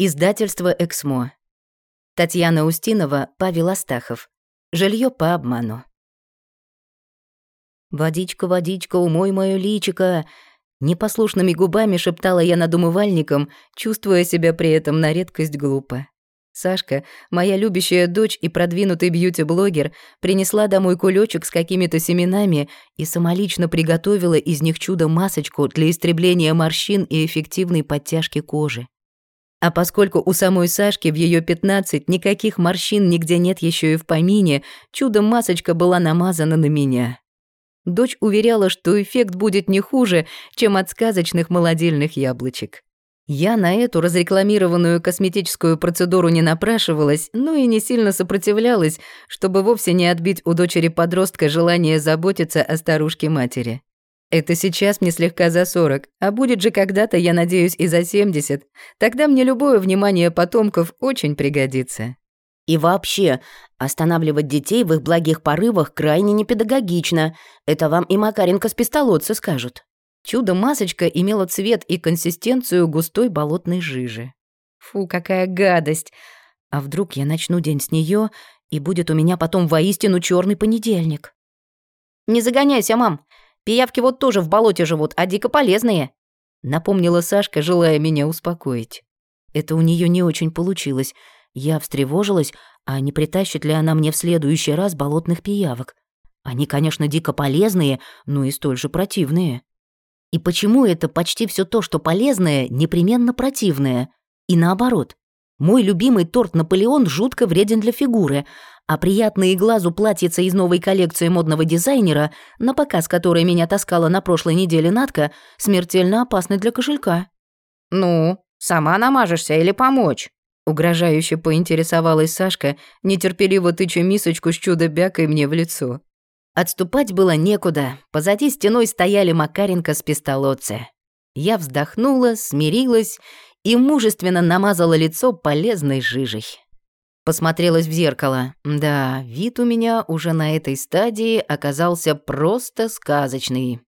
Издательство «Эксмо». Татьяна Устинова, Павел Астахов. Жилье по обману. «Водичка, водичка, умой моё личико!» Непослушными губами шептала я над умывальником, чувствуя себя при этом на редкость глупо. Сашка, моя любящая дочь и продвинутый бьюти-блогер, принесла домой кулечек с какими-то семенами и самолично приготовила из них чудо-масочку для истребления морщин и эффективной подтяжки кожи. А поскольку у самой Сашки в ее 15 никаких морщин нигде нет еще и в помине, чудо-масочка была намазана на меня. Дочь уверяла, что эффект будет не хуже, чем от сказочных молодильных яблочек. Я на эту разрекламированную косметическую процедуру не напрашивалась, но и не сильно сопротивлялась, чтобы вовсе не отбить у дочери-подростка желание заботиться о старушке-матери. Это сейчас мне слегка за 40, а будет же когда-то, я надеюсь, и за 70. Тогда мне любое внимание потомков очень пригодится. И вообще, останавливать детей в их благих порывах крайне непедагогично. Это вам и Макаренко с пистолотца скажут. Чудо-масочка имела цвет и консистенцию густой болотной жижи. Фу, какая гадость! А вдруг я начну день с нее, и будет у меня потом воистину черный понедельник? «Не загоняйся, мам!» Пиявки вот тоже в болоте живут, а дико полезные», — напомнила Сашка, желая меня успокоить. Это у нее не очень получилось. Я встревожилась, а не притащит ли она мне в следующий раз болотных пиявок. Они, конечно, дико полезные, но и столь же противные. И почему это почти все то, что полезное, непременно противное? И наоборот. Мой любимый торт «Наполеон» жутко вреден для фигуры, а приятные глазу платьица из новой коллекции модного дизайнера, на показ которой меня таскала на прошлой неделе Натка, смертельно опасны для кошелька. «Ну, сама намажешься или помочь?» Угрожающе поинтересовалась Сашка, нетерпеливо тыча мисочку с чудо-бякой мне в лицо. Отступать было некуда, позади стеной стояли Макаренко с пистолотце. Я вздохнула, смирилась и мужественно намазала лицо полезной жижей. Посмотрелась в зеркало. Да, вид у меня уже на этой стадии оказался просто сказочный.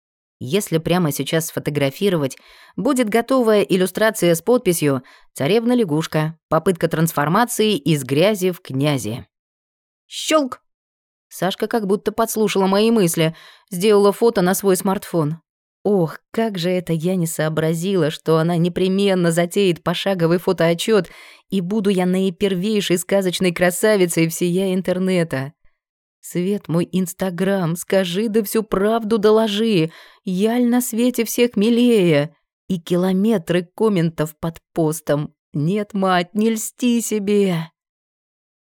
Если прямо сейчас сфотографировать, будет готовая иллюстрация с подписью «Царевна-лягушка. Попытка трансформации из грязи в князи». Щелк! Сашка как будто подслушала мои мысли, сделала фото на свой смартфон. Ох, как же это я не сообразила, что она непременно затеет пошаговый фотоотчет, и буду я наипервейшей сказочной красавицей всея интернета. Свет мой Инстаграм, скажи да всю правду доложи, яль на свете всех милее. И километры комментов под постом. Нет, мать, не льсти себе.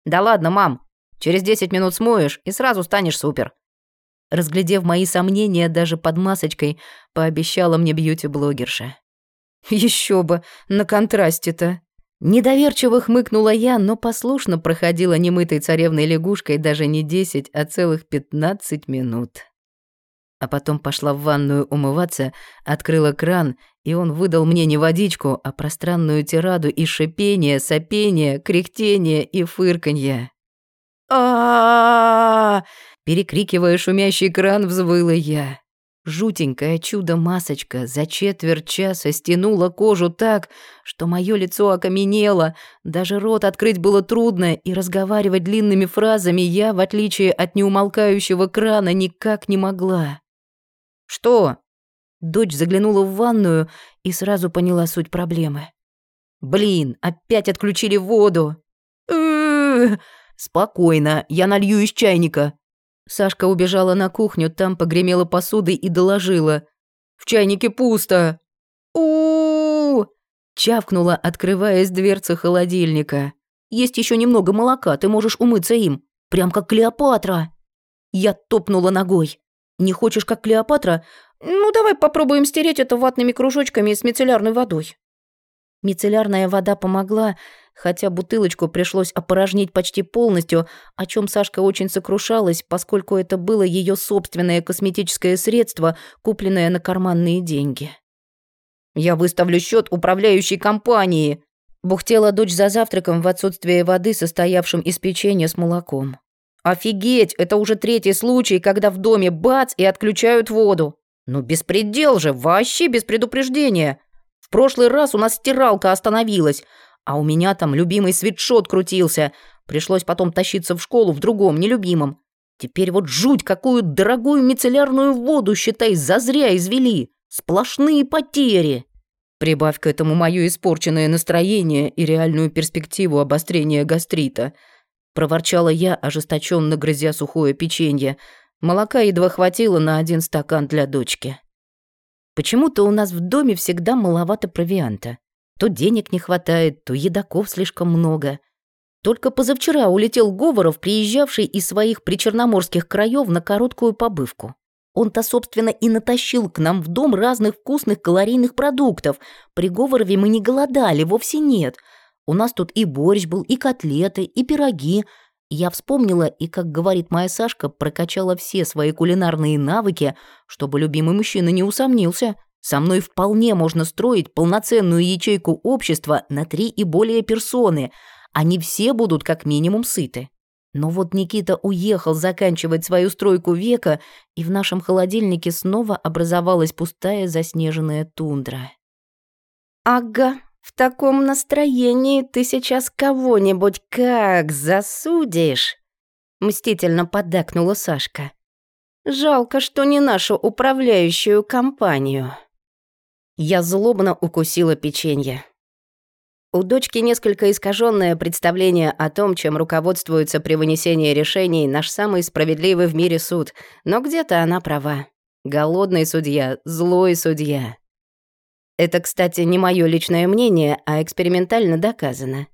Да ладно, мам, через десять минут смоешь и сразу станешь супер. Разглядев мои сомнения даже под масочкой, пообещала мне бьюти-блогерша. Еще бы, на контрасте-то. Недоверчиво хмыкнула я, но послушно проходила немытой царевной лягушкой даже не десять, а целых пятнадцать минут. А потом пошла в ванную умываться, открыла кран, и он выдал мне не водичку, а пространную тираду и шипение, сопение, кряхтение и фырканье. А Перекрикивая шумящий кран, взвыла я. Жутенькое чудо-масочка за четверть часа стянула кожу так, что мое лицо окаменело, даже рот открыть было трудно, и разговаривать длинными фразами я, в отличие от неумолкающего крана, никак не могла. «Что?» Дочь заглянула в ванную и сразу поняла суть проблемы. «Блин, опять отключили воду!» «Спокойно, я налью из чайника», Сашка убежала на кухню, там погремела посудой и доложила. «В чайнике пусто!» у, Чавкнула, открываясь дверца холодильника. «Есть еще немного молока, ты можешь умыться им. Прям как Клеопатра!» Я топнула ногой. «Не хочешь, как Клеопатра? Ну, давай попробуем стереть это ватными кружочками с мицеллярной водой». Мицеллярная вода помогла, хотя бутылочку пришлось опорожнить почти полностью, о чем Сашка очень сокрушалась, поскольку это было ее собственное косметическое средство, купленное на карманные деньги. «Я выставлю счет управляющей компании», бухтела дочь за завтраком в отсутствие воды, состоявшим из печенья с молоком. «Офигеть, это уже третий случай, когда в доме бац и отключают воду. Ну беспредел же, вообще без предупреждения. В прошлый раз у нас стиралка остановилась, А у меня там любимый свитшот крутился. Пришлось потом тащиться в школу в другом, нелюбимом. Теперь вот жуть, какую дорогую мицеллярную воду, считай, зазря извели. Сплошные потери. Прибавь к этому мое испорченное настроение и реальную перспективу обострения гастрита. Проворчала я, ожесточенно грызя сухое печенье. Молока едва хватило на один стакан для дочки. Почему-то у нас в доме всегда маловато провианта. То денег не хватает, то едоков слишком много. Только позавчера улетел Говоров, приезжавший из своих причерноморских краев на короткую побывку. Он-то, собственно, и натащил к нам в дом разных вкусных калорийных продуктов. При Говорове мы не голодали, вовсе нет. У нас тут и борщ был, и котлеты, и пироги. Я вспомнила и, как говорит моя Сашка, прокачала все свои кулинарные навыки, чтобы любимый мужчина не усомнился. Со мной вполне можно строить полноценную ячейку общества на три и более персоны. Они все будут как минимум сыты. Но вот Никита уехал заканчивать свою стройку века, и в нашем холодильнике снова образовалась пустая заснеженная тундра. «Ага, в таком настроении ты сейчас кого-нибудь как засудишь?» Мстительно поддакнула Сашка. «Жалко, что не нашу управляющую компанию». Я злобно укусила печенье. У дочки несколько искаженное представление о том, чем руководствуется при вынесении решений наш самый справедливый в мире суд, но где-то она права. Голодный судья, злой судья. Это, кстати, не мое личное мнение, а экспериментально доказано.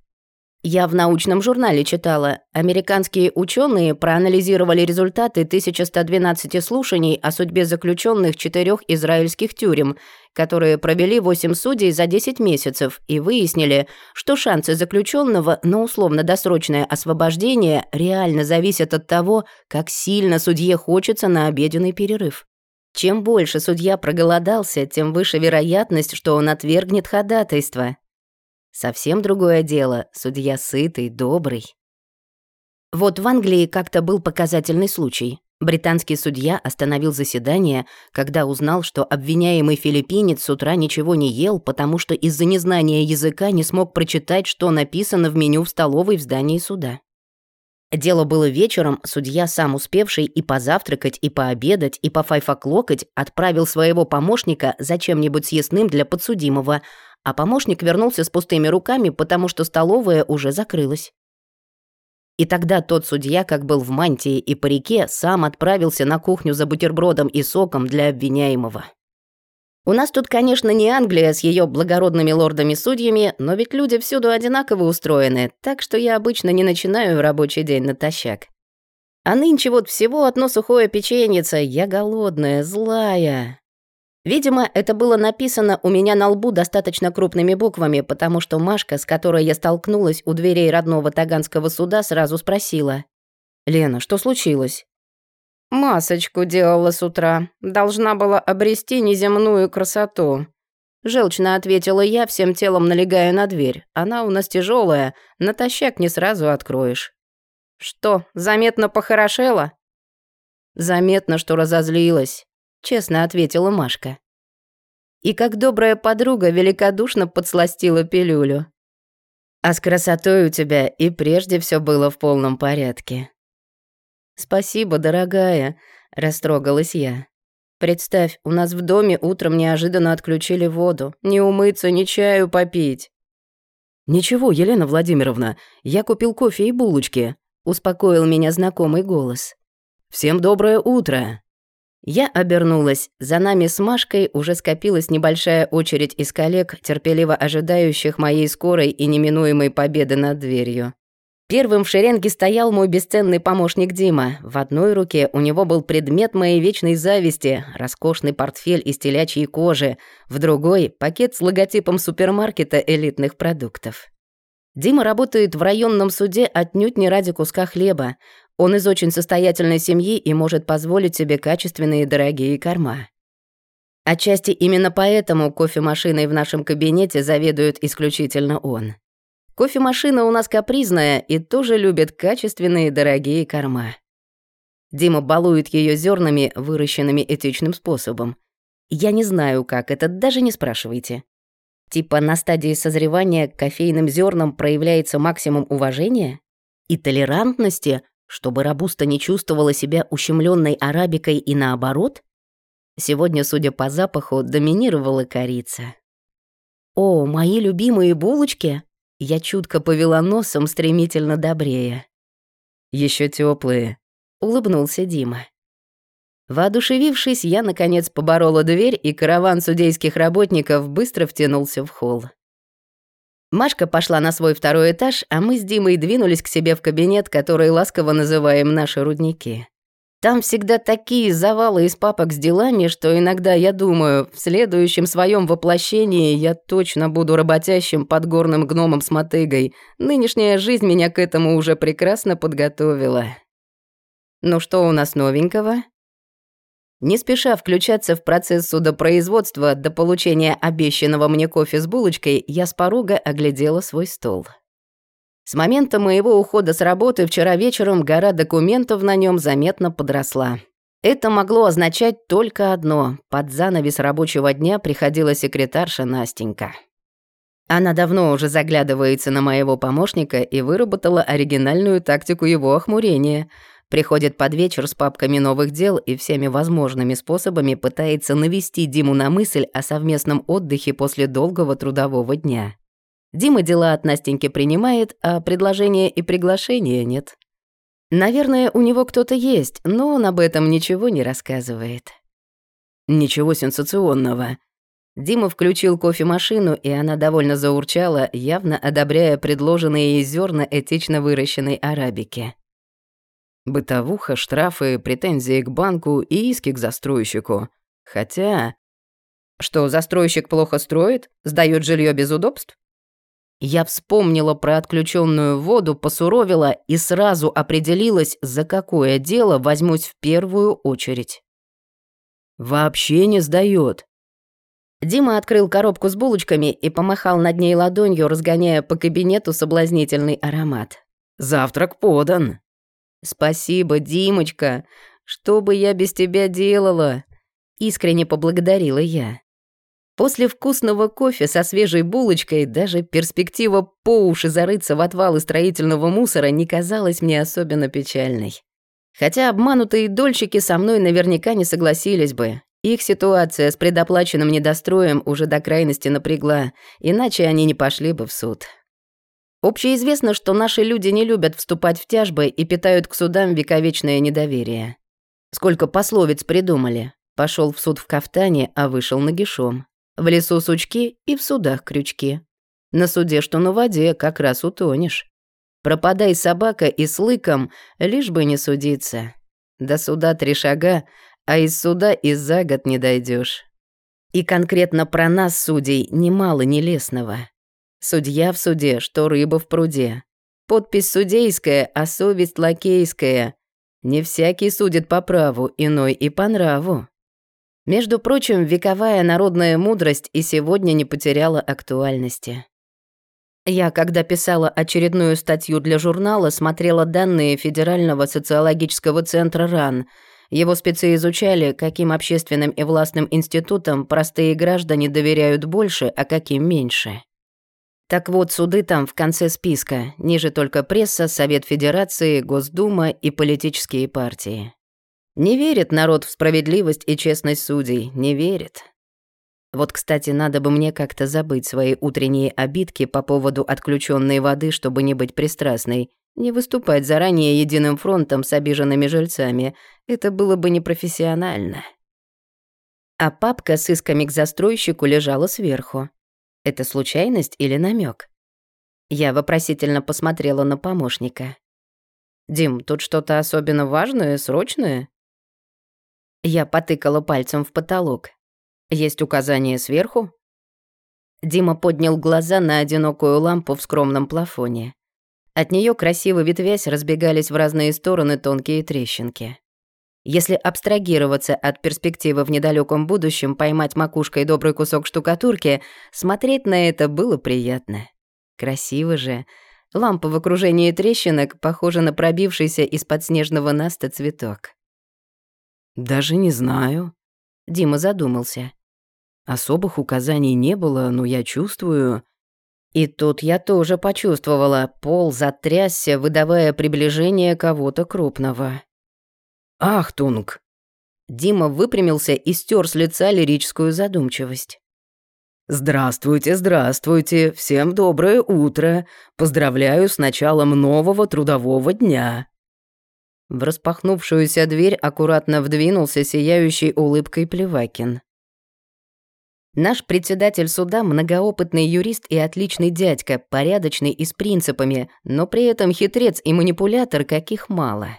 Я в научном журнале читала. Американские ученые проанализировали результаты 1112 слушаний о судьбе заключенных четырех израильских тюрем, которые провели 8 судей за 10 месяцев, и выяснили, что шансы заключенного на условно-досрочное освобождение реально зависят от того, как сильно судье хочется на обеденный перерыв. Чем больше судья проголодался, тем выше вероятность, что он отвергнет ходатайство. Совсем другое дело, судья сытый, добрый. Вот в Англии как-то был показательный случай. Британский судья остановил заседание, когда узнал, что обвиняемый филиппинец с утра ничего не ел, потому что из-за незнания языка не смог прочитать, что написано в меню в столовой в здании суда. Дело было вечером, судья, сам успевший и позавтракать, и пообедать, и по файфоклокать, отправил своего помощника за чем-нибудь съестным для подсудимого, а помощник вернулся с пустыми руками, потому что столовая уже закрылась. И тогда тот судья, как был в мантии и парике, сам отправился на кухню за бутербродом и соком для обвиняемого. У нас тут, конечно, не Англия с ее благородными лордами-судьями, но ведь люди всюду одинаково устроены, так что я обычно не начинаю рабочий день натощак. А нынче вот всего одно сухое печеньице, я голодная, злая. Видимо, это было написано у меня на лбу достаточно крупными буквами, потому что Машка, с которой я столкнулась у дверей родного Таганского суда, сразу спросила. «Лена, что случилось?» «Масочку делала с утра. Должна была обрести неземную красоту». Желчно ответила я, всем телом налегая на дверь. Она у нас тяжелая, натощак не сразу откроешь. «Что, заметно похорошела?» «Заметно, что разозлилась честно ответила Машка. И как добрая подруга великодушно подсластила пилюлю. А с красотой у тебя и прежде все было в полном порядке. Спасибо, дорогая, растрогалась я. Представь, у нас в доме утром неожиданно отключили воду. Не умыться, ни чаю попить. Ничего, Елена Владимировна, я купил кофе и булочки, успокоил меня знакомый голос. Всем доброе утро. Я обернулась. За нами с Машкой уже скопилась небольшая очередь из коллег, терпеливо ожидающих моей скорой и неминуемой победы над дверью. Первым в шеренге стоял мой бесценный помощник Дима. В одной руке у него был предмет моей вечной зависти — роскошный портфель из телячьей кожи, в другой — пакет с логотипом супермаркета элитных продуктов. Дима работает в районном суде отнюдь не ради куска хлеба. Он из очень состоятельной семьи и может позволить себе качественные дорогие корма. Отчасти именно поэтому кофемашиной в нашем кабинете заведует исключительно он. Кофемашина у нас капризная и тоже любит качественные дорогие корма. Дима балует ее зернами, выращенными этичным способом. Я не знаю, как это, даже не спрашивайте. Типа на стадии созревания к кофейным зернам проявляется максимум уважения и толерантности, чтобы рабуста не чувствовала себя ущемленной арабикой и наоборот? Сегодня, судя по запаху, доминировала корица. «О, мои любимые булочки!» Я чутко повела носом, стремительно добрее. Еще теплые, улыбнулся Дима. Воодушевившись, я, наконец, поборола дверь, и караван судейских работников быстро втянулся в холл. Машка пошла на свой второй этаж, а мы с Димой двинулись к себе в кабинет, который ласково называем «наши рудники». Там всегда такие завалы из папок с делами, что иногда я думаю, в следующем своем воплощении я точно буду работящим подгорным гномом с мотыгой. Нынешняя жизнь меня к этому уже прекрасно подготовила. Ну что у нас новенького? Не спеша включаться в процесс судопроизводства до получения обещанного мне кофе с булочкой, я с порога оглядела свой стол. С момента моего ухода с работы вчера вечером гора документов на нем заметно подросла. Это могло означать только одно. Под занавес рабочего дня приходила секретарша Настенька. Она давно уже заглядывается на моего помощника и выработала оригинальную тактику его охмурения — Приходит под вечер с папками новых дел и всеми возможными способами пытается навести Диму на мысль о совместном отдыхе после долгого трудового дня. Дима дела от Настеньки принимает, а предложения и приглашения нет. Наверное, у него кто-то есть, но он об этом ничего не рассказывает. Ничего сенсационного. Дима включил кофемашину, и она довольно заурчала, явно одобряя предложенные ей зерна этично выращенной арабики. Бытовуха, штрафы, претензии к банку и иски к застройщику. Хотя... Что, застройщик плохо строит? Сдаёт жилье без удобств? Я вспомнила про отключенную воду, посуровила и сразу определилась, за какое дело возьмусь в первую очередь. Вообще не сдаёт. Дима открыл коробку с булочками и помахал над ней ладонью, разгоняя по кабинету соблазнительный аромат. «Завтрак подан». «Спасибо, Димочка. Что бы я без тебя делала?» Искренне поблагодарила я. После вкусного кофе со свежей булочкой даже перспектива по уши зарыться в отвалы строительного мусора не казалась мне особенно печальной. Хотя обманутые дольщики со мной наверняка не согласились бы. Их ситуация с предоплаченным недостроем уже до крайности напрягла, иначе они не пошли бы в суд. Общеизвестно, что наши люди не любят вступать в тяжбы и питают к судам вековечное недоверие. Сколько пословиц придумали. Пошел в суд в кафтане, а вышел нагишом. В лесу сучки и в судах крючки. На суде, что на воде, как раз утонешь. Пропадай собака и с лыком, лишь бы не судиться. До суда три шага, а из суда и за год не дойдешь. И конкретно про нас, судей, немало нелестного. Судья в суде, что рыба в пруде. Подпись судейская, а совесть лакейская. Не всякий судит по праву, иной и по нраву. Между прочим, вековая народная мудрость и сегодня не потеряла актуальности. Я, когда писала очередную статью для журнала, смотрела данные Федерального социологического центра РАН. Его спецы изучали, каким общественным и властным институтам простые граждане доверяют больше, а каким меньше. Так вот, суды там в конце списка, ниже только пресса, Совет Федерации, Госдума и политические партии. Не верит народ в справедливость и честность судей, не верит. Вот, кстати, надо бы мне как-то забыть свои утренние обидки по поводу отключенной воды, чтобы не быть пристрастной, не выступать заранее единым фронтом с обиженными жильцами. Это было бы непрофессионально. А папка с исками к застройщику лежала сверху. Это случайность или намек? Я вопросительно посмотрела на помощника. «Дим, тут что-то особенно важное, срочное?» Я потыкала пальцем в потолок. «Есть указание сверху?» Дима поднял глаза на одинокую лампу в скромном плафоне. От нее красиво ветвясь разбегались в разные стороны тонкие трещинки. Если абстрагироваться от перспективы в недалеком будущем поймать макушкой добрый кусок штукатурки, смотреть на это было приятно. Красиво же. Лампа в окружении трещинок похожа на пробившийся из-под снежного наста цветок. «Даже не знаю». Дима задумался. Особых указаний не было, но я чувствую... И тут я тоже почувствовала, пол затрясся, выдавая приближение кого-то крупного. «Ахтунг!» Дима выпрямился и стер с лица лирическую задумчивость. «Здравствуйте, здравствуйте, всем доброе утро. Поздравляю с началом нового трудового дня». В распахнувшуюся дверь аккуратно вдвинулся сияющий улыбкой Плевакин. Наш председатель суда – многоопытный юрист и отличный дядька, порядочный и с принципами, но при этом хитрец и манипулятор, каких мало.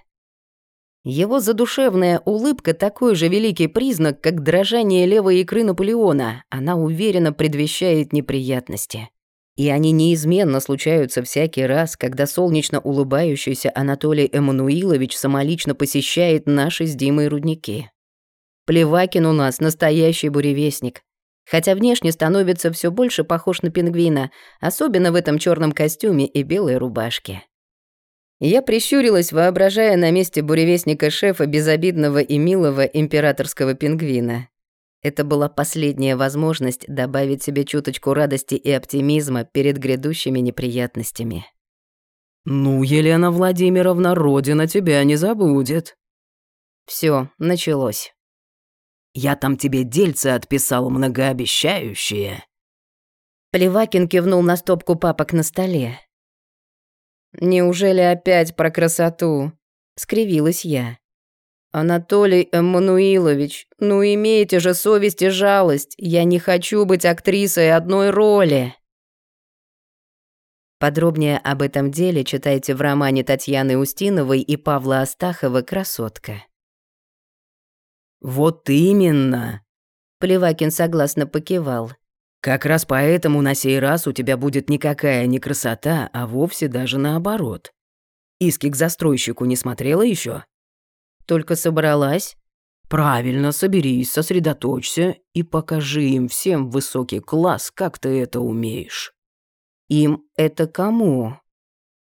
Его задушевная улыбка – такой же великий признак, как дрожание левой икры Наполеона. Она уверенно предвещает неприятности. И они неизменно случаются всякий раз, когда солнечно улыбающийся Анатолий Эммануилович самолично посещает наши с Димой рудники. Плевакин у нас настоящий буревестник. Хотя внешне становится все больше похож на пингвина, особенно в этом черном костюме и белой рубашке. Я прищурилась, воображая на месте буревестника шефа безобидного и милого императорского пингвина. Это была последняя возможность добавить себе чуточку радости и оптимизма перед грядущими неприятностями. «Ну, Елена Владимировна, Родина тебя не забудет». Все, началось. «Я там тебе дельце отписал многообещающее». Плевакин кивнул на стопку папок на столе. «Неужели опять про красоту?» — скривилась я. «Анатолий Эммануилович, ну имейте же совесть и жалость. Я не хочу быть актрисой одной роли». Подробнее об этом деле читайте в романе Татьяны Устиновой и Павла Астахова «Красотка». «Вот именно!» Плевакин согласно покивал. Как раз поэтому на сей раз у тебя будет никакая не красота, а вовсе даже наоборот. Иски к застройщику не смотрела еще? Только собралась. Правильно, соберись, сосредоточься и покажи им всем высокий класс, как ты это умеешь. Им это кому?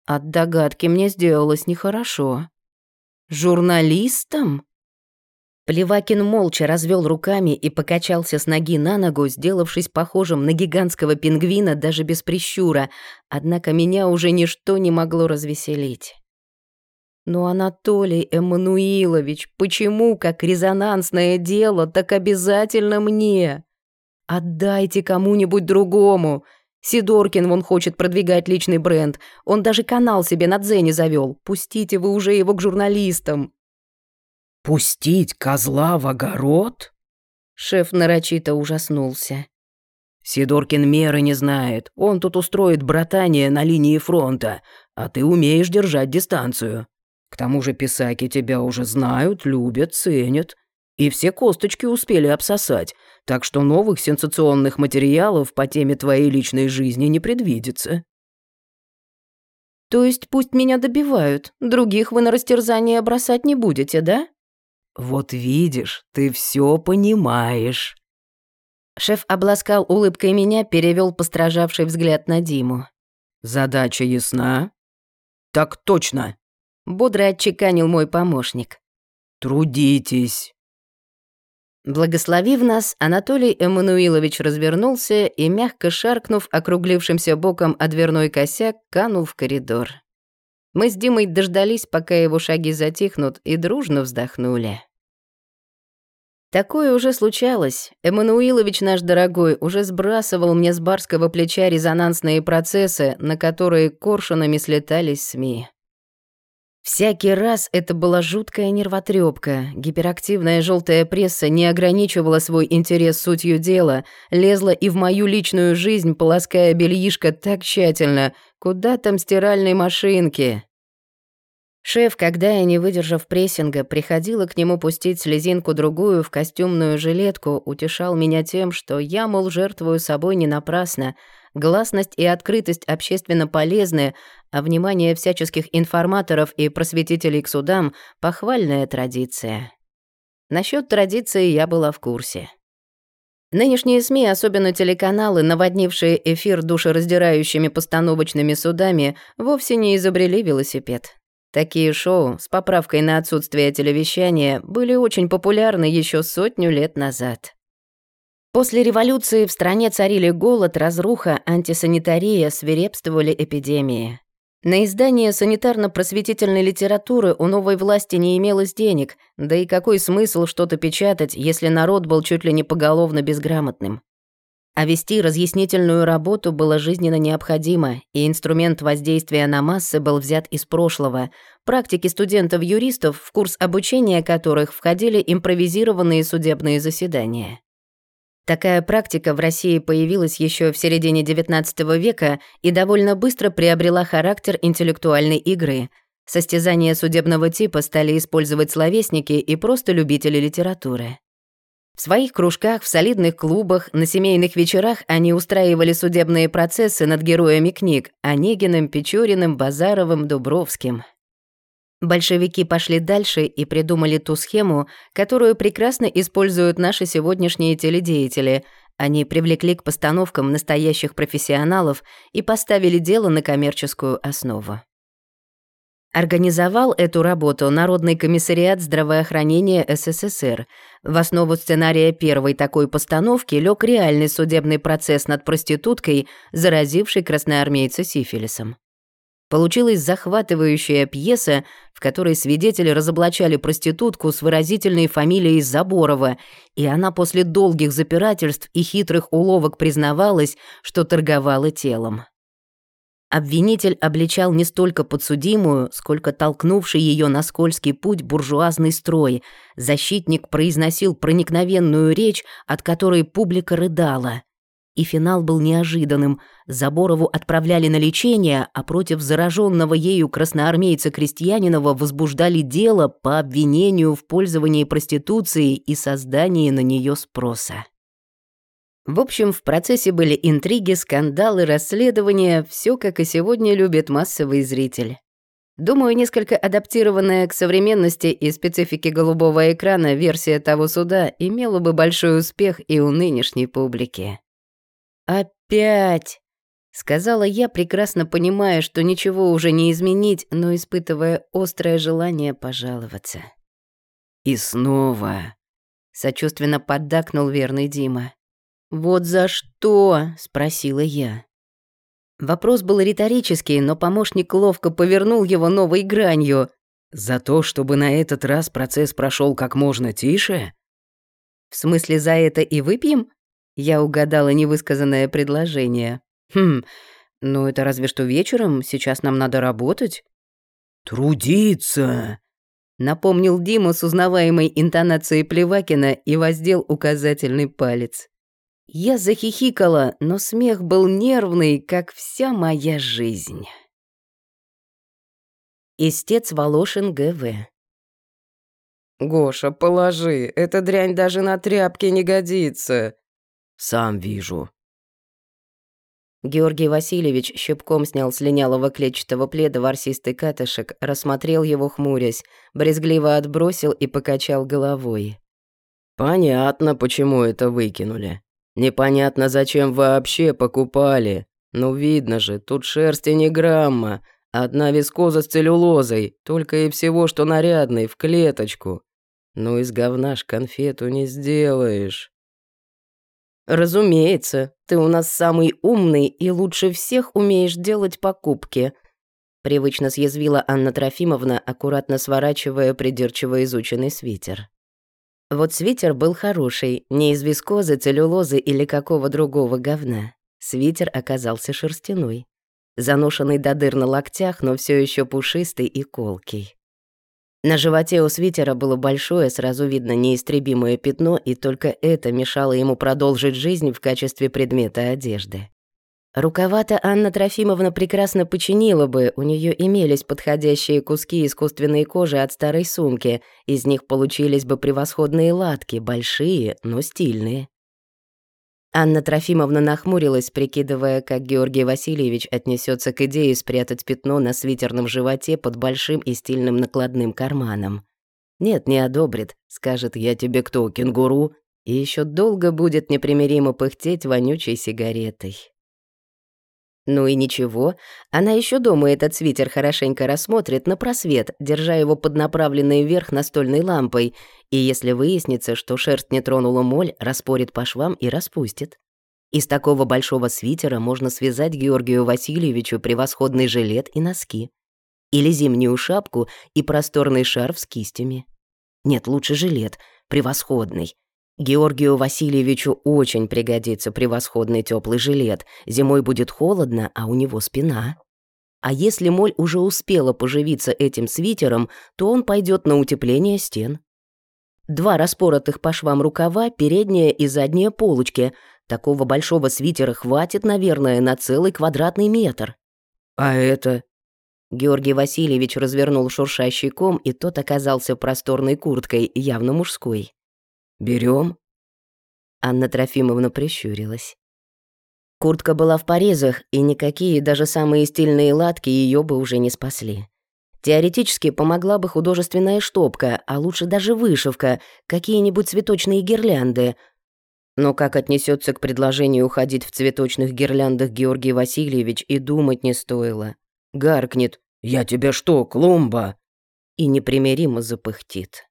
От догадки мне сделалось нехорошо. Журналистам? Плевакин молча развел руками и покачался с ноги на ногу, сделавшись похожим на гигантского пингвина даже без прищура, однако меня уже ничто не могло развеселить. «Но, Анатолий Эммануилович, почему, как резонансное дело, так обязательно мне? Отдайте кому-нибудь другому. Сидоркин вон хочет продвигать личный бренд. Он даже канал себе на Дзене завел. Пустите вы уже его к журналистам». «Пустить козла в огород?» Шеф нарочито ужаснулся. «Сидоркин меры не знает. Он тут устроит братание на линии фронта, а ты умеешь держать дистанцию. К тому же писаки тебя уже знают, любят, ценят. И все косточки успели обсосать, так что новых сенсационных материалов по теме твоей личной жизни не предвидится». «То есть пусть меня добивают, других вы на растерзание бросать не будете, да?» «Вот видишь, ты все понимаешь». Шеф обласкал улыбкой меня, перевел постражавший взгляд на Диму. «Задача ясна?» «Так точно», — бодро отчеканил мой помощник. «Трудитесь». Благословив нас, Анатолий Эммануилович развернулся и, мягко шаркнув округлившимся боком о дверной косяк, канул в коридор. Мы с Димой дождались, пока его шаги затихнут, и дружно вздохнули. Такое уже случалось. Эммануилович наш дорогой уже сбрасывал мне с барского плеча резонансные процессы, на которые коршунами слетались СМИ. Всякий раз это была жуткая нервотрепка. Гиперактивная желтая пресса не ограничивала свой интерес сутью дела, лезла и в мою личную жизнь, полоская бельишко так тщательно, куда там стиральной машинки. Шеф, когда я, не выдержав прессинга, приходила к нему пустить слезинку-другую в костюмную жилетку, утешал меня тем, что я, мол, жертвую собой не напрасно, гласность и открытость общественно полезны, а внимание всяческих информаторов и просветителей к судам — похвальная традиция. Насчет традиции я была в курсе. Нынешние СМИ, особенно телеканалы, наводнившие эфир душераздирающими постановочными судами, вовсе не изобрели велосипед. Такие шоу с поправкой на отсутствие телевещания были очень популярны еще сотню лет назад. После революции в стране царили голод, разруха, антисанитария, свирепствовали эпидемии. На издание санитарно-просветительной литературы у новой власти не имелось денег, да и какой смысл что-то печатать, если народ был чуть ли не поголовно безграмотным. А вести разъяснительную работу было жизненно необходимо, и инструмент воздействия на массы был взят из прошлого. Практики студентов-юристов, в курс обучения которых входили импровизированные судебные заседания. Такая практика в России появилась еще в середине XIX века и довольно быстро приобрела характер интеллектуальной игры. Состязания судебного типа стали использовать словесники и просто любители литературы. В своих кружках, в солидных клубах, на семейных вечерах они устраивали судебные процессы над героями книг Онегиным, Печориным, Базаровым, Дубровским. Большевики пошли дальше и придумали ту схему, которую прекрасно используют наши сегодняшние теледеятели. Они привлекли к постановкам настоящих профессионалов и поставили дело на коммерческую основу. Организовал эту работу Народный комиссариат здравоохранения СССР. В основу сценария первой такой постановки лег реальный судебный процесс над проституткой, заразившей красноармейца сифилисом. Получилась захватывающая пьеса, в которой свидетели разоблачали проститутку с выразительной фамилией Заборова, и она после долгих запирательств и хитрых уловок признавалась, что торговала телом. Обвинитель обличал не столько подсудимую, сколько толкнувший ее на скользкий путь буржуазный строй. Защитник произносил проникновенную речь, от которой публика рыдала. И финал был неожиданным. Заборову отправляли на лечение, а против зараженного ею красноармейца Крестьянинова возбуждали дело по обвинению в пользовании проституцией и создании на нее спроса. В общем, в процессе были интриги, скандалы, расследования, все как и сегодня любит массовый зритель. Думаю, несколько адаптированная к современности и специфике голубого экрана версия того суда имела бы большой успех и у нынешней публики. «Опять!» — сказала я, прекрасно понимая, что ничего уже не изменить, но испытывая острое желание пожаловаться. «И снова!» — сочувственно поддакнул верный Дима. «Вот за что?» — спросила я. Вопрос был риторический, но помощник ловко повернул его новой гранью. «За то, чтобы на этот раз процесс прошел как можно тише?» «В смысле, за это и выпьем?» Я угадала невысказанное предложение. «Хм, ну это разве что вечером, сейчас нам надо работать». «Трудиться!» Напомнил Дима с узнаваемой интонацией Плевакина и воздел указательный палец. Я захихикала, но смех был нервный, как вся моя жизнь. Истец Волошин ГВ «Гоша, положи, эта дрянь даже на тряпки не годится», сам вижу». Георгий Васильевич щипком снял с линялого клетчатого пледа ворсистый катышек, рассмотрел его хмурясь, брезгливо отбросил и покачал головой. «Понятно, почему это выкинули. Непонятно, зачем вообще покупали. Ну, видно же, тут шерсти не грамма. Одна вискоза с целлюлозой, только и всего, что нарядный, в клеточку. Ну, из говна ж конфету не сделаешь». «Разумеется, ты у нас самый умный и лучше всех умеешь делать покупки», привычно съязвила Анна Трофимовна, аккуратно сворачивая придирчиво изученный свитер. Вот свитер был хороший, не из вискозы, целлюлозы или какого другого говна. Свитер оказался шерстяной, заношенный до дыр на локтях, но все еще пушистый и колкий. На животе у свитера было большое, сразу видно неистребимое пятно, и только это мешало ему продолжить жизнь в качестве предмета одежды. Рукава-то Анна Трофимовна прекрасно починила бы, у нее имелись подходящие куски искусственной кожи от старой сумки, из них получились бы превосходные латки, большие, но стильные. Анна Трофимовна нахмурилась, прикидывая, как Георгий Васильевич отнесется к идее спрятать пятно на свитерном животе под большим и стильным накладным карманом. Нет, не одобрит, скажет «я тебе кто, кенгуру?» и еще долго будет непримиримо пыхтеть вонючей сигаретой. Ну и ничего, она еще дома этот свитер хорошенько рассмотрит на просвет, держа его под направленной вверх настольной лампой, и если выяснится, что шерсть не тронула моль, распорит по швам и распустит. Из такого большого свитера можно связать Георгию Васильевичу превосходный жилет и носки. Или зимнюю шапку и просторный шарф с кистями. Нет, лучше жилет, превосходный. Георгию Васильевичу очень пригодится превосходный теплый жилет. Зимой будет холодно, а у него спина. А если Моль уже успела поживиться этим свитером, то он пойдет на утепление стен. Два распоротых по швам рукава, передняя и задняя полочки. Такого большого свитера хватит, наверное, на целый квадратный метр. А это? Георгий Васильевич развернул шуршащий ком, и тот оказался просторной курткой, явно мужской. Берем? Анна Трофимовна прищурилась. Куртка была в порезах, и никакие, даже самые стильные латки ее бы уже не спасли. Теоретически помогла бы художественная штопка, а лучше даже вышивка, какие-нибудь цветочные гирлянды. Но как отнесется к предложению уходить в цветочных гирляндах Георгий Васильевич и думать не стоило. Гаркнет «Я тебе что, клумба?» и непримиримо запыхтит.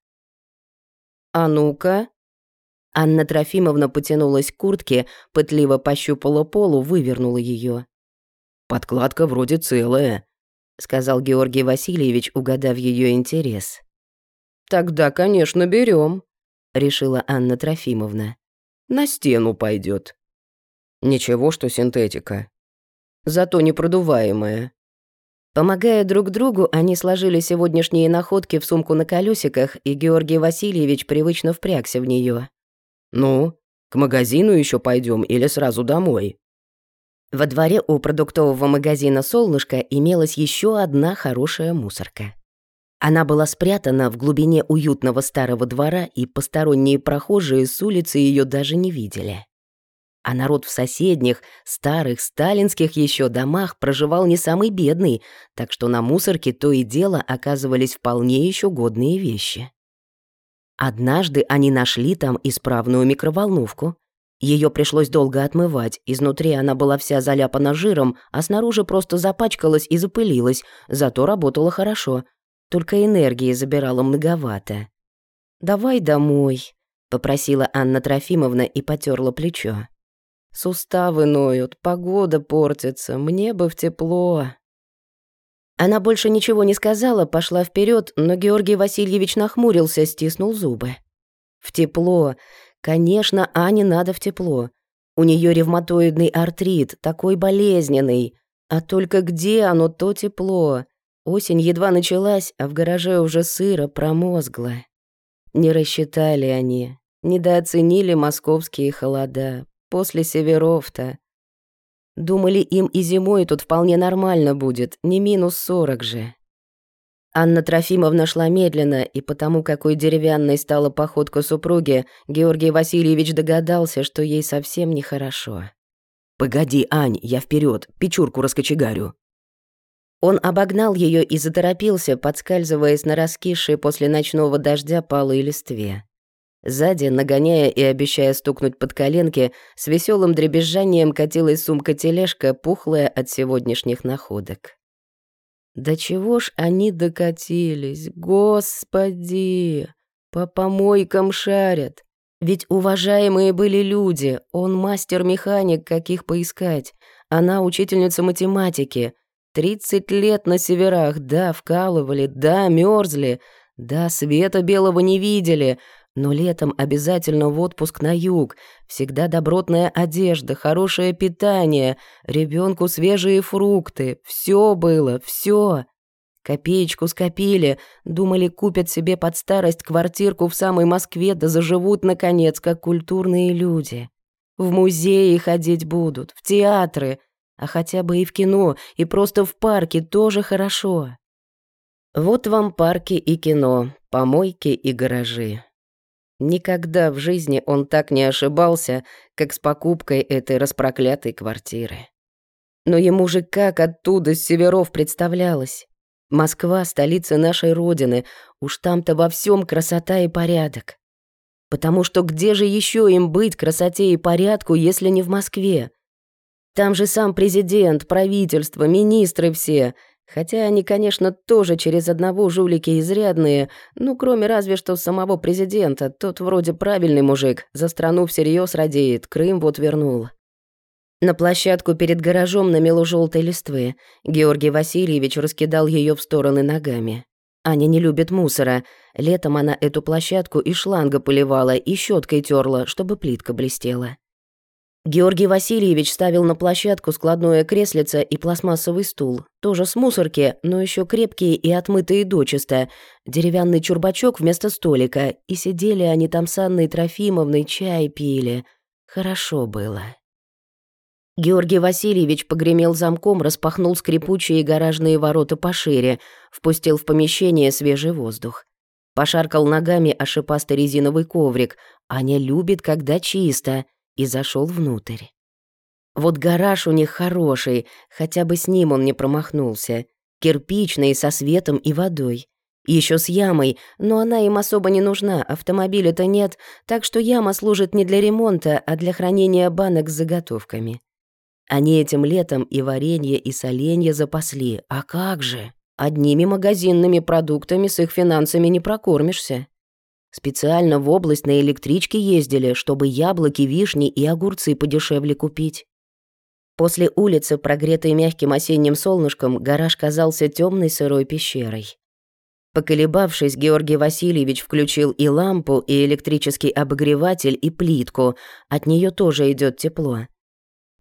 «А ну-ка», Анна Трофимовна потянулась к куртке, пытливо пощупала полу, вывернула ее. «Подкладка вроде целая», — сказал Георгий Васильевич, угадав ее интерес. «Тогда, конечно, берем, решила Анна Трофимовна. «На стену пойдет. «Ничего, что синтетика. Зато непродуваемая». Помогая друг другу, они сложили сегодняшние находки в сумку на колесиках, и Георгий Васильевич привычно впрягся в нее. «Ну, к магазину еще пойдем или сразу домой?» Во дворе у продуктового магазина «Солнышко» имелась еще одна хорошая мусорка. Она была спрятана в глубине уютного старого двора, и посторонние прохожие с улицы ее даже не видели. А народ в соседних, старых, сталинских еще домах проживал не самый бедный, так что на мусорке то и дело оказывались вполне еще годные вещи. Однажды они нашли там исправную микроволновку. Ее пришлось долго отмывать, изнутри она была вся заляпана жиром, а снаружи просто запачкалась и запылилась, зато работала хорошо. Только энергии забирала многовато. «Давай домой», — попросила Анна Трофимовна и потерла плечо. «Суставы ноют, погода портится, мне бы в тепло». Она больше ничего не сказала, пошла вперед, но Георгий Васильевич нахмурился, стиснул зубы. В тепло. Конечно, Ане надо в тепло. У нее ревматоидный артрит, такой болезненный. А только где оно, то тепло? Осень едва началась, а в гараже уже сыро, промозгло. Не рассчитали они, недооценили московские холода. После северов-то. Думали, им и зимой тут вполне нормально будет, не минус сорок же. Анна Трофимовна шла медленно, и потому, какой деревянной стала походка супруги, Георгий Васильевич догадался, что ей совсем нехорошо. «Погоди, Ань, я вперед, печурку раскочегарю». Он обогнал ее и заторопился, подскальзываясь на раскисшей после ночного дождя палой листве. Сзади, нагоняя и обещая стукнуть под коленки, с веселым дребезжанием катилась сумка-тележка, пухлая от сегодняшних находок. Да чего ж они докатились, господи! По помойкам шарят. Ведь уважаемые были люди, он мастер-механик, каких поискать. Она учительница математики. Тридцать лет на северах, да, вкалывали, да, мерзли, да, света белого не видели, но летом обязательно в отпуск на юг. Всегда добротная одежда, хорошее питание, ребенку свежие фрукты. Все было, все. Копеечку скопили, думали, купят себе под старость квартирку в самой Москве, да заживут, наконец, как культурные люди. В музеи ходить будут, в театры, а хотя бы и в кино, и просто в парке тоже хорошо. Вот вам парки и кино, помойки и гаражи. Никогда в жизни он так не ошибался, как с покупкой этой распроклятой квартиры. Но ему же как оттуда, с северов, представлялось. Москва — столица нашей Родины, уж там-то во всем красота и порядок. Потому что где же еще им быть красоте и порядку, если не в Москве? Там же сам президент, правительство, министры все. Хотя они, конечно, тоже через одного жулики изрядные, ну, кроме разве что самого президента. Тот вроде правильный мужик, за страну всерьез радеет, Крым вот вернул. На площадку перед гаражом намело желтой листвы. Георгий Васильевич раскидал ее в стороны ногами. Аня не любит мусора. Летом она эту площадку и шланга поливала, и щеткой терла, чтобы плитка блестела. Георгий Васильевич ставил на площадку складное креслице и пластмассовый стул. Тоже с мусорки, но еще крепкие и отмытые дочисто. Деревянный чурбачок вместо столика. И сидели они там с Анной Трофимовной, чай пили. Хорошо было. Георгий Васильевич погремел замком, распахнул скрипучие гаражные ворота пошире, впустил в помещение свежий воздух. Пошаркал ногами о шипастый резиновый коврик. Аня любит, когда чисто — и зашел внутрь. Вот гараж у них хороший, хотя бы с ним он не промахнулся. Кирпичный, со светом и водой. Еще с ямой, но она им особо не нужна, автомобиля-то нет, так что яма служит не для ремонта, а для хранения банок с заготовками. Они этим летом и варенье, и соленье запасли. А как же? Одними магазинными продуктами с их финансами не прокормишься. Специально в область на электричке ездили, чтобы яблоки, вишни и огурцы подешевле купить. После улицы, прогретой мягким осенним солнышком, гараж казался темной сырой пещерой. Поколебавшись, Георгий Васильевич включил и лампу, и электрический обогреватель, и плитку. От нее тоже идет тепло.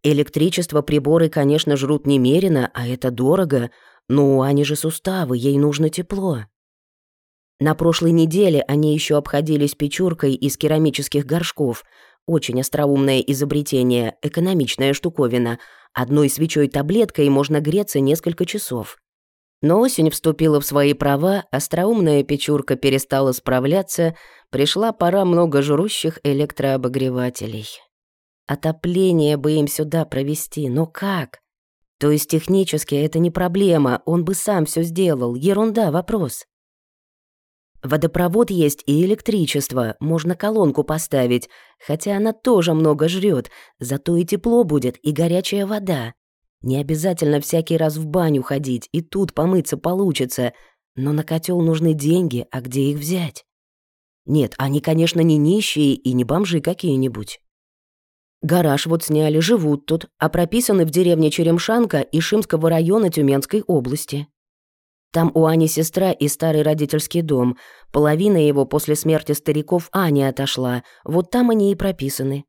Электричество приборы, конечно, жрут немерено, а это дорого. Ну, они же суставы, ей нужно тепло. На прошлой неделе они еще обходились печуркой из керамических горшков. Очень остроумное изобретение, экономичная штуковина. Одной свечой-таблеткой можно греться несколько часов. Но осень вступила в свои права, остроумная печурка перестала справляться, пришла пора многожрущих электрообогревателей. Отопление бы им сюда провести, но как? То есть технически это не проблема, он бы сам все сделал, ерунда, вопрос. Водопровод есть и электричество, можно колонку поставить, хотя она тоже много жрет, зато и тепло будет, и горячая вода. Не обязательно всякий раз в баню ходить, и тут помыться получится, но на котел нужны деньги, а где их взять? Нет, они, конечно, не нищие и не бомжи какие-нибудь. Гараж вот сняли, живут тут, а прописаны в деревне Черемшанка и Шимского района Тюменской области. Там у Ани сестра и старый родительский дом. Половина его после смерти стариков Ани отошла. Вот там они и прописаны.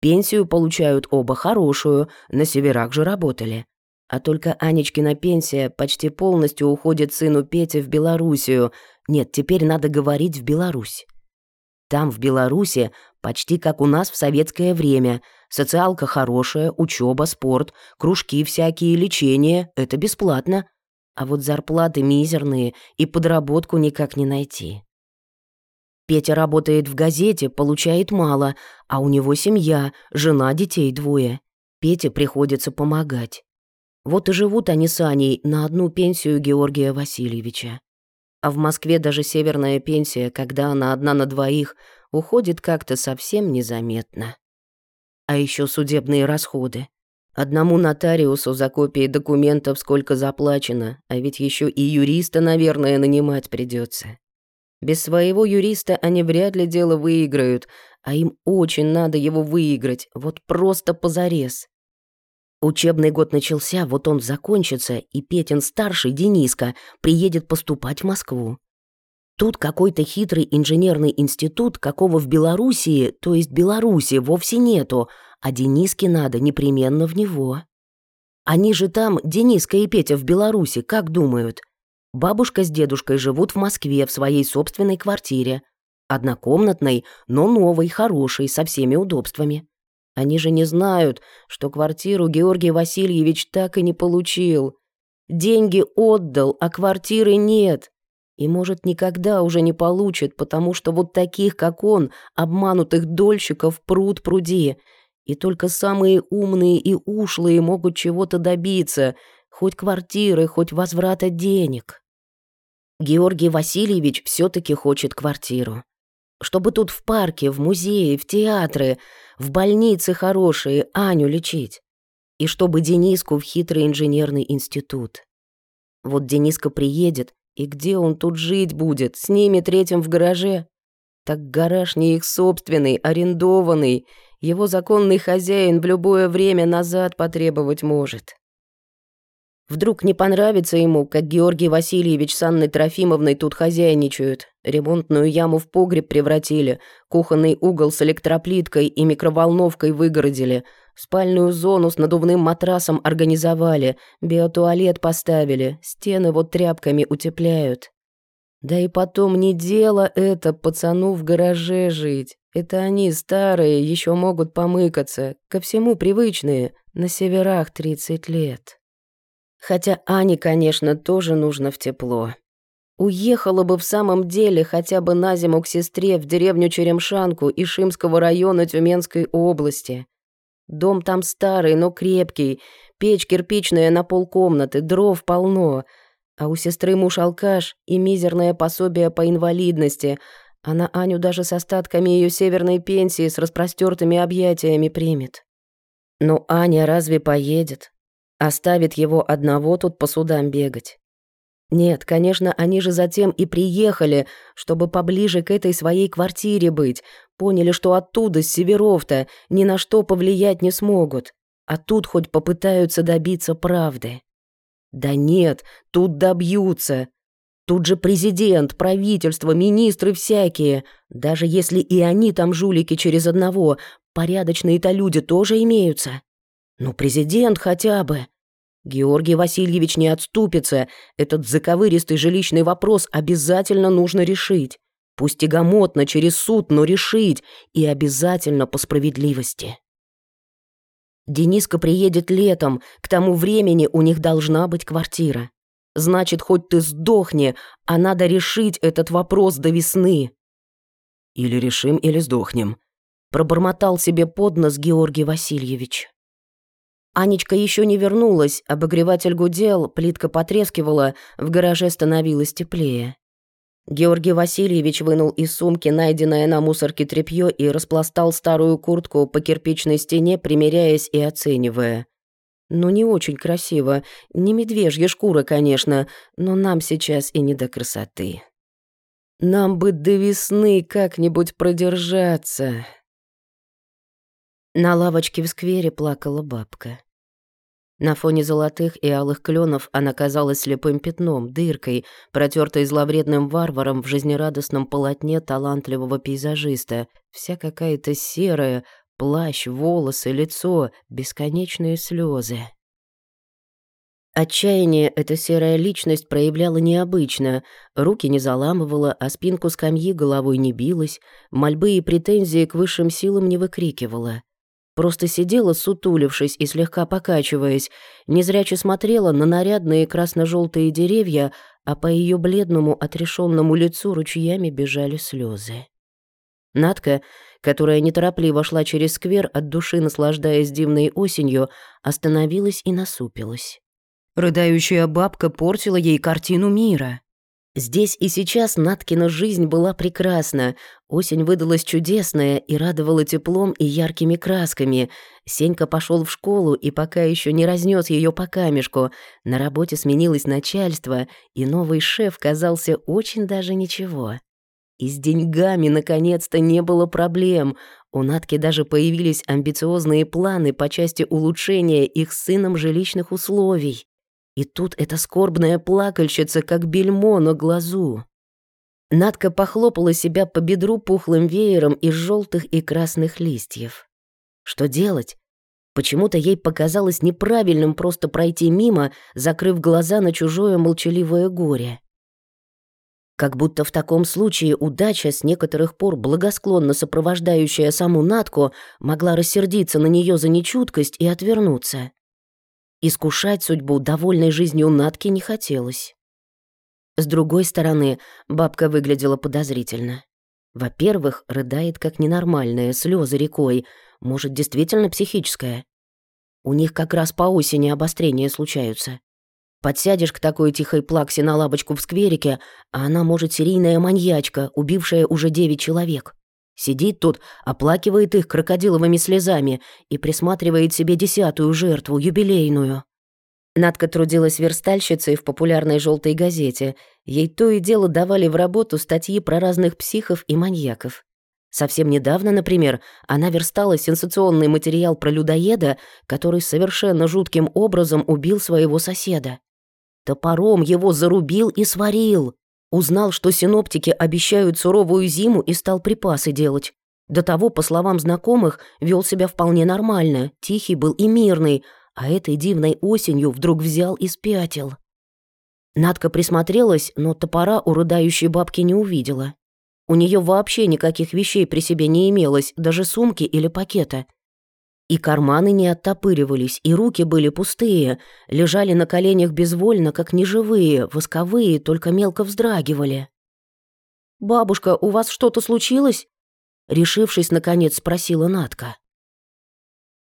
Пенсию получают оба хорошую, на северах же работали. А только Анечкина пенсия почти полностью уходит сыну Пете в Белоруссию. Нет, теперь надо говорить в Беларусь. Там, в Беларуси, почти как у нас в советское время. Социалка хорошая, учеба, спорт, кружки всякие, лечение — это бесплатно а вот зарплаты мизерные и подработку никак не найти. Петя работает в газете, получает мало, а у него семья, жена, детей двое. Пете приходится помогать. Вот и живут они с Аней на одну пенсию Георгия Васильевича. А в Москве даже северная пенсия, когда она одна на двоих, уходит как-то совсем незаметно. А еще судебные расходы. Одному нотариусу за копии документов сколько заплачено, а ведь еще и юриста, наверное, нанимать придется. Без своего юриста они вряд ли дело выиграют, а им очень надо его выиграть, вот просто позарез. Учебный год начался, вот он закончится, и Петин старший, Дениска, приедет поступать в Москву. Тут какой-то хитрый инженерный институт, какого в Белоруссии, то есть Беларуси, вовсе нету, а Дениске надо непременно в него. Они же там, Дениска и Петя в Беларуси, как думают? Бабушка с дедушкой живут в Москве в своей собственной квартире. Однокомнатной, но новой, хорошей, со всеми удобствами. Они же не знают, что квартиру Георгий Васильевич так и не получил. Деньги отдал, а квартиры нет. И, может, никогда уже не получит, потому что вот таких, как он, обманутых дольщиков пруд пруди, и только самые умные и ушлые могут чего-то добиться, хоть квартиры, хоть возврата денег. Георгий Васильевич все таки хочет квартиру. Чтобы тут в парке, в музее, в театры, в больнице хорошие Аню лечить. И чтобы Дениску в хитрый инженерный институт. Вот Дениска приедет, и где он тут жить будет? С ними третьим в гараже? Так гараж не их собственный, арендованный. Его законный хозяин в любое время назад потребовать может. Вдруг не понравится ему, как Георгий Васильевич с Анной Трофимовной тут хозяйничают. Ремонтную яму в погреб превратили, кухонный угол с электроплиткой и микроволновкой выгородили, спальную зону с надувным матрасом организовали, биотуалет поставили, стены вот тряпками утепляют. Да и потом не дело это пацану в гараже жить. Это они старые, еще могут помыкаться, ко всему привычные, на северах 30 лет. Хотя Ане, конечно, тоже нужно в тепло. Уехала бы в самом деле хотя бы на зиму к сестре в деревню Черемшанку Ишимского района Тюменской области. Дом там старый, но крепкий, печь кирпичная на полкомнаты, дров полно, а у сестры муж алкаш и мизерное пособие по инвалидности. Она Аню даже с остатками ее северной пенсии с распростертыми объятиями примет. Но Аня разве поедет? Оставит его одного тут по судам бегать. Нет, конечно, они же затем и приехали, чтобы поближе к этой своей квартире быть. Поняли, что оттуда, с Северов-то, ни на что повлиять не смогут. А тут хоть попытаются добиться правды. Да нет, тут добьются. Тут же президент, правительство, министры всякие. Даже если и они там жулики через одного, порядочные-то люди тоже имеются. Ну, президент хотя бы. Георгий Васильевич не отступится. Этот заковыристый жилищный вопрос обязательно нужно решить. Пусть тягомотно через суд, но решить. И обязательно по справедливости. Дениска приедет летом. К тому времени у них должна быть квартира. Значит, хоть ты сдохни, а надо решить этот вопрос до весны. Или решим, или сдохнем. Пробормотал себе под нос Георгий Васильевич. Анечка еще не вернулась, обогреватель гудел, плитка потрескивала, в гараже становилось теплее. Георгий Васильевич вынул из сумки найденное на мусорке тряпье и распластал старую куртку по кирпичной стене, примеряясь и оценивая. Ну, не очень красиво. Не медвежья шкура, конечно, но нам сейчас и не до красоты. Нам бы до весны как-нибудь продержаться. На лавочке в сквере плакала бабка. На фоне золотых и алых кленов она казалась слепым пятном, дыркой, протертой зловредным варваром в жизнерадостном полотне талантливого пейзажиста. Вся какая-то серая, плащ, волосы, лицо, бесконечные слезы. Отчаяние эта серая личность проявляла необычно, руки не заламывала, а спинку скамьи головой не билась, мольбы и претензии к высшим силам не выкрикивала. Просто сидела, сутулившись и слегка покачиваясь, незряче смотрела на нарядные красно-желтые деревья, а по ее бледному, отрешенному лицу ручьями бежали слезы. Надка, которая неторопливо шла через сквер, от души наслаждаясь дивной осенью, остановилась и насупилась. Рыдающая бабка портила ей картину мира. Здесь и сейчас Наткина жизнь была прекрасна. Осень выдалась чудесная и радовала теплом и яркими красками. Сенька пошел в школу и пока еще не разнес ее по камешку. На работе сменилось начальство, и новый шеф казался очень даже ничего. И с деньгами наконец-то не было проблем. У Натки даже появились амбициозные планы по части улучшения их сыном жилищных условий. И тут эта скорбная плакальщица, как бельмо на глазу. Надка похлопала себя по бедру пухлым веером из желтых и красных листьев. Что делать? Почему-то ей показалось неправильным просто пройти мимо, закрыв глаза на чужое молчаливое горе. Как будто в таком случае удача, с некоторых пор благосклонно сопровождающая саму Натку, могла рассердиться на нее за нечуткость и отвернуться. Искушать судьбу довольной жизнью Натки не хотелось. С другой стороны, бабка выглядела подозрительно. Во-первых, рыдает как ненормальная, слезы рекой. Может, действительно психическая? У них как раз по осени обострения случаются. Подсядешь к такой тихой плаксе на лавочку в скверике, а она, может, серийная маньячка, убившая уже девять человек. Сидит тут, оплакивает их крокодиловыми слезами и присматривает себе десятую жертву, юбилейную. Надка трудилась верстальщицей в популярной желтой газете. Ей то и дело давали в работу статьи про разных психов и маньяков. Совсем недавно, например, она верстала сенсационный материал про людоеда, который совершенно жутким образом убил своего соседа. Топором его зарубил и сварил. Узнал, что синоптики обещают суровую зиму и стал припасы делать. До того, по словам знакомых, вел себя вполне нормально, тихий был и мирный, а этой дивной осенью вдруг взял и спятил. Надка присмотрелась, но топора у рыдающей бабки не увидела. У нее вообще никаких вещей при себе не имелось, даже сумки или пакета. И карманы не оттопыривались, и руки были пустые, лежали на коленях безвольно, как неживые, восковые, только мелко вздрагивали. «Бабушка, у вас что-то случилось?» Решившись, наконец, спросила Натка.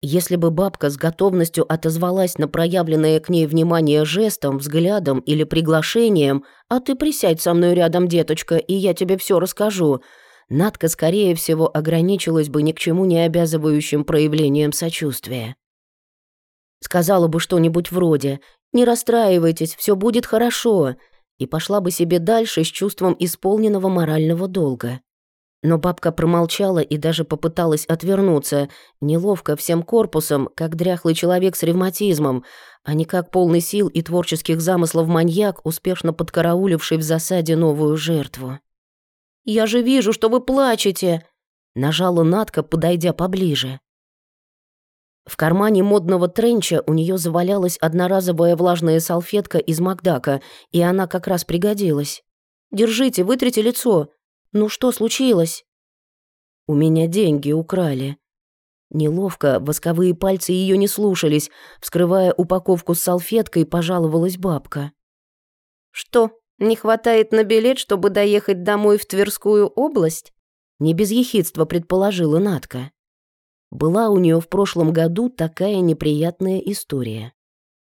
Если бы бабка с готовностью отозвалась на проявленное к ней внимание жестом, взглядом или приглашением, «А ты присядь со мной рядом, деточка, и я тебе все расскажу», Надка, скорее всего, ограничилась бы ни к чему не обязывающим проявлением сочувствия. Сказала бы что-нибудь вроде «Не расстраивайтесь, все будет хорошо», и пошла бы себе дальше с чувством исполненного морального долга. Но бабка промолчала и даже попыталась отвернуться, неловко всем корпусом, как дряхлый человек с ревматизмом, а не как полный сил и творческих замыслов маньяк, успешно подкарауливший в засаде новую жертву. «Я же вижу, что вы плачете!» — нажала Натка, подойдя поближе. В кармане модного тренча у нее завалялась одноразовая влажная салфетка из Макдака, и она как раз пригодилась. «Держите, вытрите лицо. Ну что случилось?» «У меня деньги украли». Неловко, восковые пальцы ее не слушались, вскрывая упаковку с салфеткой, пожаловалась бабка. «Что, не хватает на билет, чтобы доехать домой в Тверскую область?» Не без ехидства предположила Натка. Была у нее в прошлом году такая неприятная история.